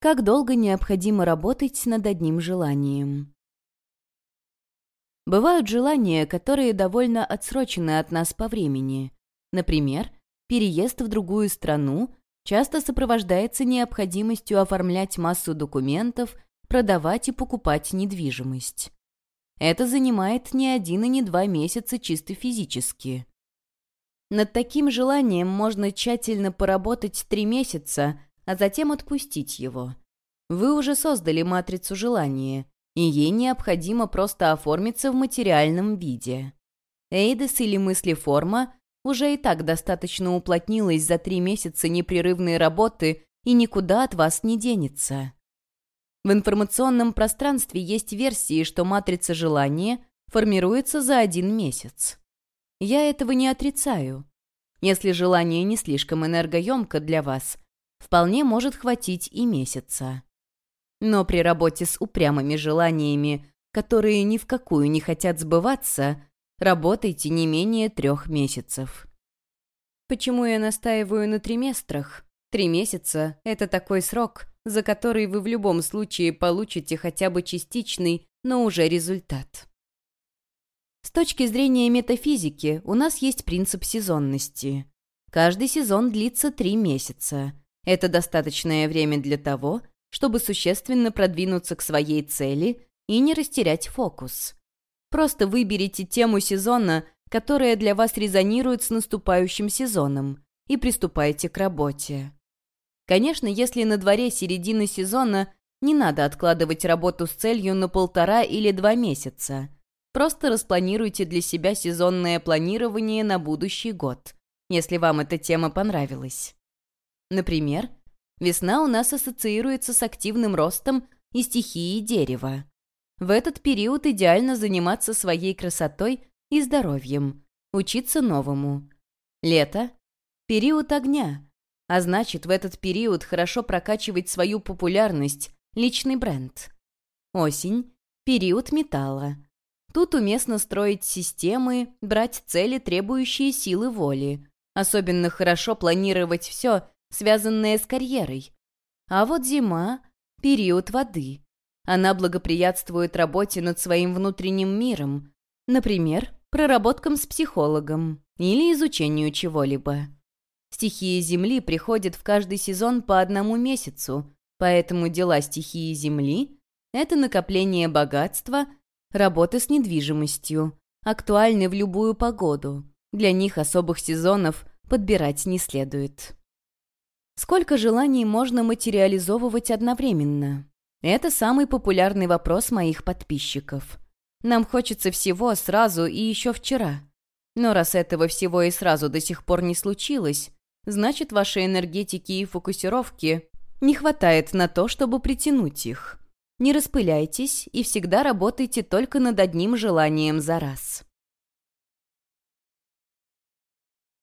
Как долго необходимо работать над одним желанием? Бывают желания, которые довольно отсрочены от нас по времени. Например, переезд в другую страну часто сопровождается необходимостью оформлять массу документов, продавать и покупать недвижимость. Это занимает не один и не два месяца чисто физически. Над таким желанием можно тщательно поработать три месяца, а затем отпустить его. Вы уже создали матрицу желания, и ей необходимо просто оформиться в материальном виде. Эйдес или мыслеформа уже и так достаточно уплотнилась за три месяца непрерывной работы и никуда от вас не денется. В информационном пространстве есть версии, что матрица желания формируется за один месяц. Я этого не отрицаю. Если желание не слишком энергоемко для вас, вполне может хватить и месяца. Но при работе с упрямыми желаниями, которые ни в какую не хотят сбываться, работайте не менее трех месяцев. Почему я настаиваю на триместрах? Три месяца — это такой срок, за который вы в любом случае получите хотя бы частичный, но уже результат. С точки зрения метафизики у нас есть принцип сезонности. Каждый сезон длится три месяца. Это достаточное время для того, чтобы существенно продвинуться к своей цели и не растерять фокус. Просто выберите тему сезона, которая для вас резонирует с наступающим сезоном, и приступайте к работе. Конечно, если на дворе середина сезона, не надо откладывать работу с целью на полтора или два месяца. Просто распланируйте для себя сезонное планирование на будущий год, если вам эта тема понравилась. Например, Весна у нас ассоциируется с активным ростом и стихией дерева. В этот период идеально заниматься своей красотой и здоровьем, учиться новому. Лето – период огня, а значит, в этот период хорошо прокачивать свою популярность, личный бренд. Осень – период металла. Тут уместно строить системы, брать цели, требующие силы воли. Особенно хорошо планировать все, связанное с карьерой. А вот зима — период воды. Она благоприятствует работе над своим внутренним миром, например, проработкам с психологом или изучению чего-либо. Стихии Земли приходят в каждый сезон по одному месяцу, поэтому дела стихии Земли — это накопление богатства, работа с недвижимостью, актуальны в любую погоду. Для них особых сезонов подбирать не следует. Сколько желаний можно материализовывать одновременно? Это самый популярный вопрос моих подписчиков. Нам хочется всего сразу и еще вчера. Но раз этого всего и сразу до сих пор не случилось, значит, вашей энергетики и фокусировки не хватает на то, чтобы притянуть их. Не распыляйтесь и всегда работайте только над одним желанием за раз.